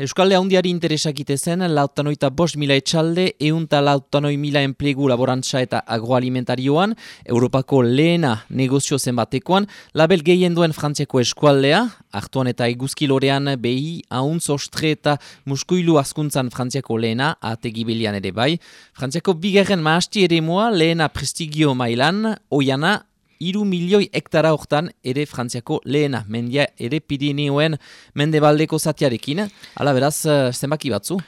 Euskalde handiari interesak zen, lautanoita bost mila etxalde, eunta lautanoi mila enplegu laborantza eta agroalimentarioan, Europako lehena negozio zenbatekoan, label gehien duen frantziako eskualdea, hartuan eta eguzkilorean behi, hauntz, ostre eta muskuilu askuntzan frantziako lehena, ategibilian ere bai. Frantziako bigarren maasti ere moa, lehena prestigio mailan, oiana, iru milioi hektara hortan ere frantziako lehena, mendia ere Pirineoen mendebaldeko zatiarekin, ala beraz, eh, zenbaki batzu.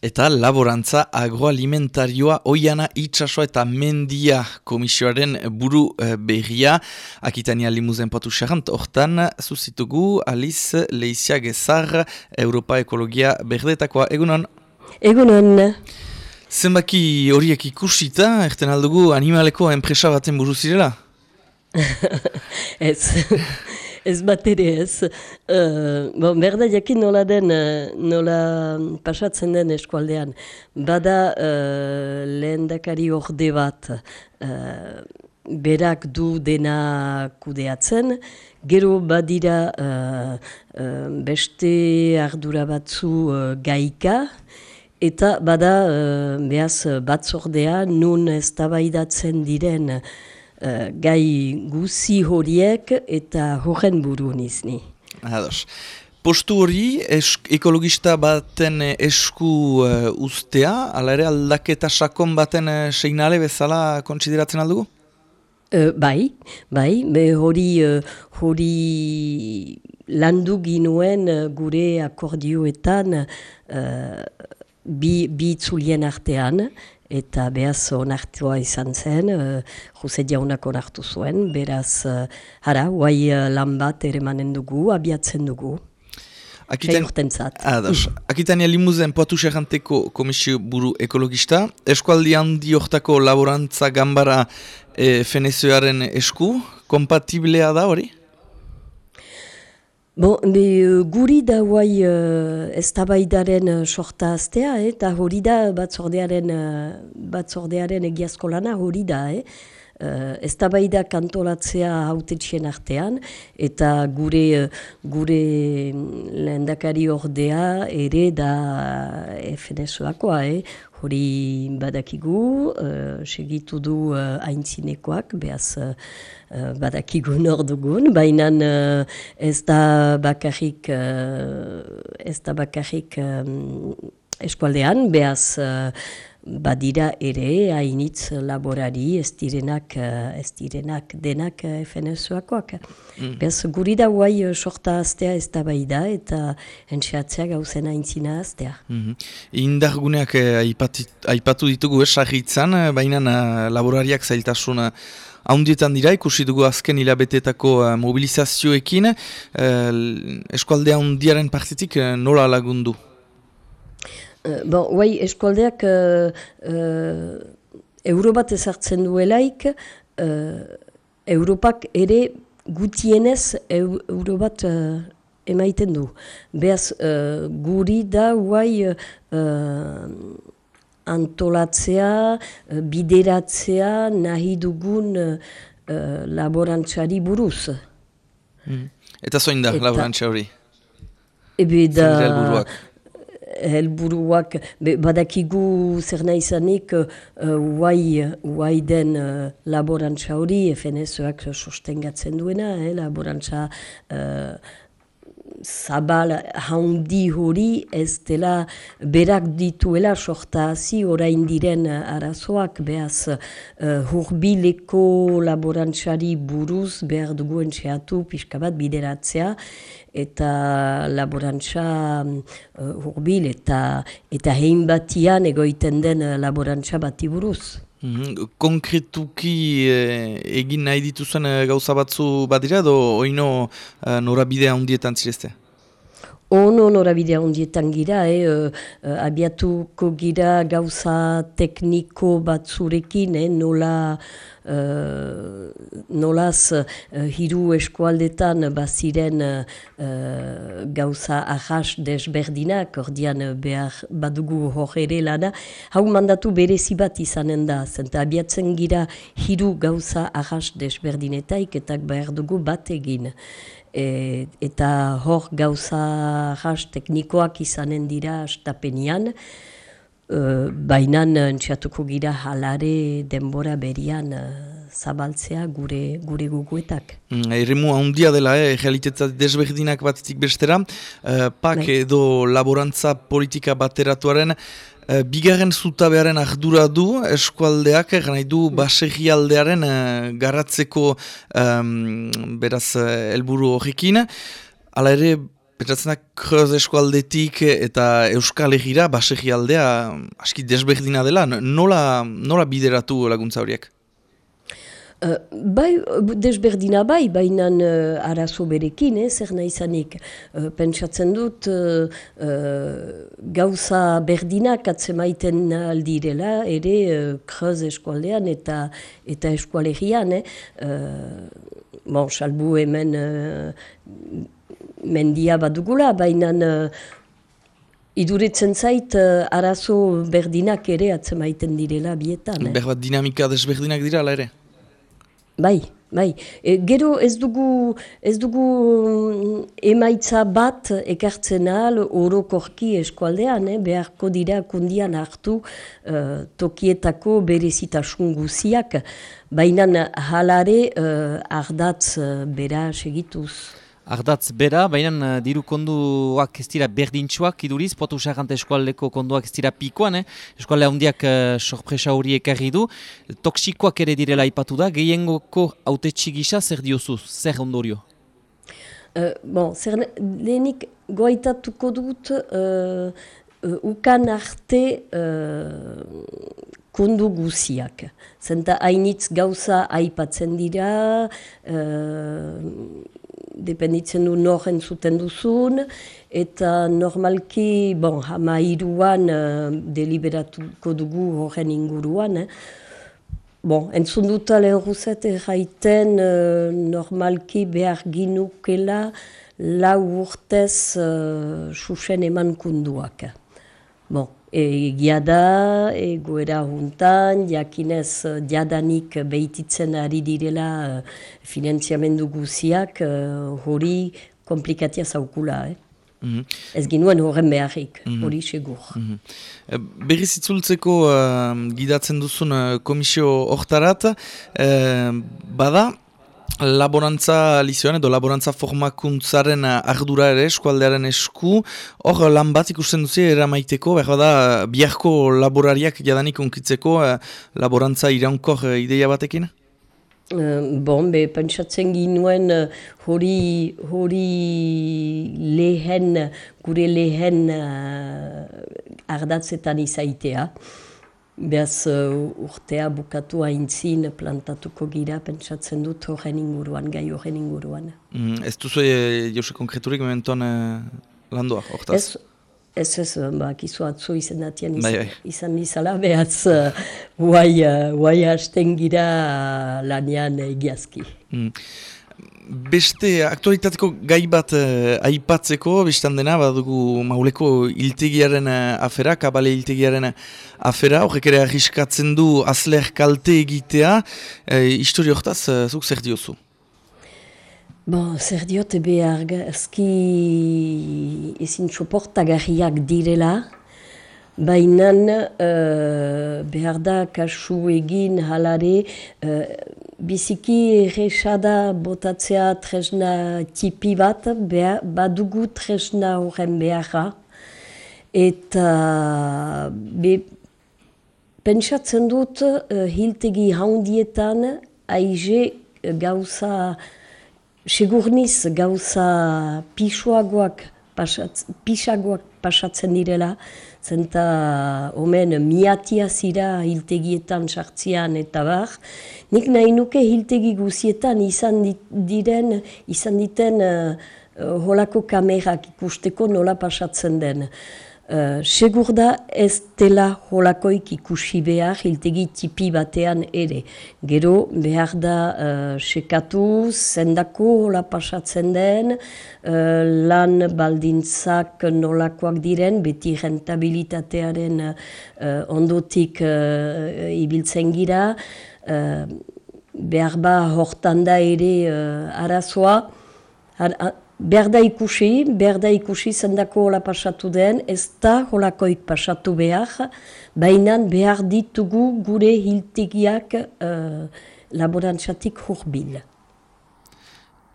Eta laborantza agroalimentarioa oiana itxasoa eta mendia komisioaren buru eh, berria. Akitania limuzen patu xerant, hortan zuzitugu Aliz Leizia Gezar, Europa Ekologia Berdetakoa. Egunon? Egunon. Zenbaki horiek ikusita, erten aldugu animaleko enpresa baten buru zirela? ez, ez bat ere ez. Uh, bon, berda jakin nola den, uh, nola pasatzen den eskualdean. Bada uh, lehen dakari orde bat, uh, berak du dena kudeatzen, gero badira uh, uh, beste ardura batzu uh, gaika, eta bada uh, behaz batzordea nun ez diren uh, gai guzi horiek eta horren buru nizni. Ados. Postu hori ekologista baten esku uh, ustea, ala ere aldaketa sakon baten uh, seinale bezala kontsideratzen aldugu? Uh, bai, bai, be hori, uh, hori landu ginuen gure akordioetan uh, bi, bi artean, eta behaz onartua izan zen, uh, Jose Jaunak onartu zuen, beraz, uh, hara, guai uh, lan bat ere manen dugu, abiatzen dugu. Akitan, adas, akitania limuzen poatu serranteko komisio buru ekologista, eskualdi handi hortako laborantza gambara e, fenezioaren esku, kompatiblea da hori? Bon, be, uh, guri da guai uh, ez tabaidaren uh, sorta aztea, eh? eta hori da batzordearen, batzordearen egiazko lana hori da. Eh? Uh, ez tabaida kantolatzea hautetxien artean, eta gure, gure lehendakari ordea ere da FNSoakoa. Eh? Hori badakigu, uh, segitu du uh, aintzinekoak, behaz uh, badakigu nor dugun, baina uh, ez da bakarrik, uh, ez da bakarrik um, eskualdean, behaz badira ere hainitz laborari ez direnak, eh, ez direnak denak eh, FNSuakoak. Mm. Bez guri da guai eh, sorta aztea ez da bai da eta entxeatzea gauzen haintzina aztea. Mm -hmm. Indarguneak aipatu ditugu esarritzan, baina laborariak zailtasuna Haundietan dira, ikusi dugu azken hilabetetako mobilizazioekin, uh, eskualdea hundiaren partitik nola lagundu? Uh, bon, guai, eskualdeak uh, uh, euro bat ezartzen duelaik, uh, Europak ere gutienez euro bat uh, emaiten du. Beaz, uh, guri da guai antolatzea, bideratzea nahi dugun laborantzari buruz. Mm. Eta zoin da, laborantza hori? Ebe da helburuak badakigu zer nahi zanik uh, uh, den uh, laborantza hori FNSoak sostengatzen duena, eh, laborantza uh, zabal haundi hori ez dela berak dituela sorta hazi orain diren arazoak behaz uh, hurbileko laborantzari buruz behar dugu entxeatu pixka bat bideratzea eta laborantza uh, hurbil eta eta hein batian egoiten den laborantza bati buruz. Mhm. Konkretuki eh, egin nahi dituzen eh, gauza batzu badira edo oino eh, norabidea hundietan zirezte? Ono norabidea hundietan gira, eh, uh, abiatuko gira gauza tekniko batzurekin, eh, nola uh, nolaz uh, hiru eskualdetan baziren uh, gauza ahas desberdinak, ordian behar badugu hor ere lana, hau mandatu berezi bat izanen da, zenta abiatzen gira hiru gauza ahas desberdinetaik eta behar dugu bat egin. e, eta hor gauza jas teknikoak izanen dira astapenian, Uh, baina entxatuko gira halare denbora berian zabaltzea gure gure guguetak. Mm, Eremu handia dela, eh, realitetza desberdinak batetik bestera, uh, pak bai. edo laborantza politika bateratuaren uh, bigarren zutabearen ardura du eskualdeak, egan nahi du baserri aldearen uh, garratzeko um, beraz helburu horrekin. Hala ere, Petratzenak kroz eskualdetik eta euskal egira baserri aldea aski desberdina dela, nola, nola bideratu laguntza horiek? Uh, bai, desberdina bai, baina uh, arazo berekin, eh, zer nahi zanik. Uh, pentsatzen dut, uh, uh, gauza berdinak atzemaiten aldirela, ere uh, kruz eskualdean eta eta eskualegian. Eh. Uh, bon, salbu hemen uh, mendia badugula, baina uh, iduritzen zait uh, arazo berdinak ere atzemaiten direla bietan. Eh. Berbat dinamika desberdinak dira, ere? Bai, bai. E, gero ez dugu, ez dugu mm, emaitza bat ekartzen ahal orokorki eskualdean, eh? beharko dira kundian hartu uh, tokietako berezitasun guziak, baina halare uh, ardatz uh, bera segituz. Ardatz bera, baina uh, diru konduak ez dira berdintxuak iduriz, potu sarrante eskualdeko konduak ez dira pikoan, eh? eskualde handiak uh, sorpresa hori ekarri du. Toksikoak ere direla ipatu da, gehiengoko haute txigisa zer diozu, zer ondorio? Uh, bon, zer lehenik goaitatuko dut uh, uh, ukan arte uh, kondu guziak. Zenta hainitz gauza aipatzen dira, uh, dependitzen du noren zuten duzun, eta normalki, bon, hama iruan uh, deliberatuko dugu horren inguruan. Eh. Bon, entzun dut lehen ruzet erraiten uh, normalki behar ginukela lau urtez uh, susen eman kunduak. Bon, Egia da, egoera juntan, jakinez diadanik behititzen ari direla uh, finanziamendu guziak, uh, hori komplikatia zaukula. Eh? Mm -hmm. Ez ginuen horren beharrik, hori mm -hmm. segur. Mm -hmm. Berriz itzultzeko gidatzen duzun uh, komisio hortarat, bada, laborantza lizioan edo laborantza formakuntzaren ardura ere eskualdearen esku, hor lan bat ikusten duzi eramaiteko, behar da biharko laborariak jadanik onkitzeko eh, laborantza iraunkor eh, ideia batekin? Uh, bon, be, pentsatzen ginuen hori, hori lehen, gure lehen uh, ardatzetan izaitea. Beaz uh, urtea bukatu haintzin plantatuko gira, pentsatzen dut horren inguruan, gai horren inguruan. Mm, ez duzu e, jose konkreturik mementoan e, landua, hortaz? Ez, ez, ez ba, kizu atzu izan datien izan, bai, bai. izan izala, behaz guai, guai hasten gira lanian egiazki. Mm beste aktualitateko gai bat uh, aipatzeko, bestan dena, badugu mauleko iltegiaren uh, afera, kabale iltegiaren afera, horrek ere arriskatzen du azler kalte egitea, uh, histori horretaz, uh, zuk zer diozu? Bon, zer diote behar, ezki ezin soportagarriak direla, baina uh, behar da kasu egin halare, biziki erresada botatzea tresna tipi bat, badugu tresna horren beharra. Eta be, pentsatzen dut uh, hiltegi haundietan aize gauza, segurniz gauza pixuagoak pisagoak pasatzen direla, zenta omen miatia zira hiltegietan sartzian eta bar. Nik nahi nuke hiltegi guzietan izan diren, izan diten uh, holako kamerak ikusteko nola pasatzen den. Uh, segur da ez dela holakoik ikusi behar hiltegi tipi batean ere. Gero behar da uh, sekatu zendako hola pasatzen den, uh, lan baldintzak nolakoak diren, beti rentabilitatearen uh, ondotik uh, ibiltzen gira, uh, behar ba hortan da ere uh, arazoa, Behar da ikusi, behar da ikusi zendako hola pasatu den, ez da holakoik pasatu behar, baina behar ditugu gure hiltigiak uh, laborantzatik hurbil.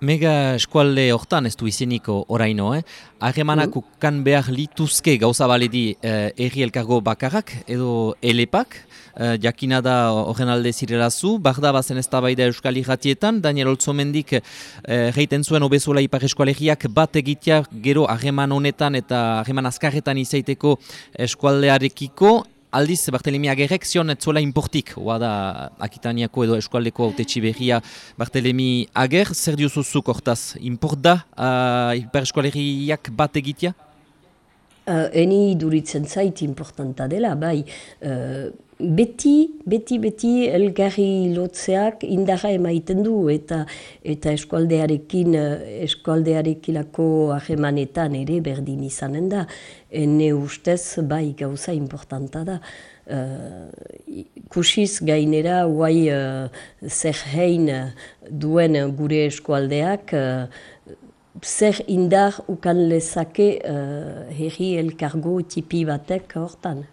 Mega eskualde hortan ez du izeniko oraino, eh? Arremanak mm. kan behar lituzke gauza baledi eh, erri elkargo bakarrak edo elepak, eh, jakina da horren alde zirela zu, barda bazen ez da euskal irratietan, Daniel Oltzomendik eh, reiten zuen obezola ipar eskualegiak bat egitea gero arreman honetan eta arreman azkarretan izaiteko eskualdearekiko, aldiz Bartelemi agerrek zion etzuela importik, oa da Akitaniako edo eskualdeko autetxi berria Bartelemi ager, zer diuzuzuk hortaz, import da uh, hiper eskualeriak bat egitea? Uh, eni duritzen zait importanta dela, bai. Uh, beti, beti, beti elgarri lotzeak indarra emaiten du eta eta eskualdearekin, eskualdearekilako ahemanetan ere berdin izanen da. Ene ustez, bai, gauza importanta da. Uh, kusiz gainera, guai uh, zer hein duen gure eskualdeak, zer indar ukan lezake uh, herri elkargo tipi batek hortan.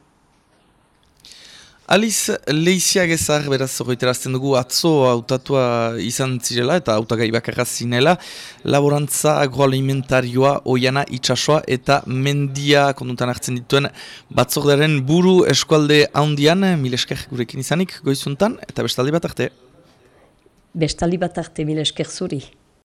Aliz, lehiziak ezar, beraz, horretarazten dugu, atzo autatua izan zirela eta autagai bakarra zinela, laborantza agroalimentarioa, oiana, itxasoa eta mendia konduntan hartzen dituen batzordaren buru eskualde handian, milesker gurekin izanik, goizuntan, eta bestaldi bat arte. Bestaldi bat arte, milesker zuri.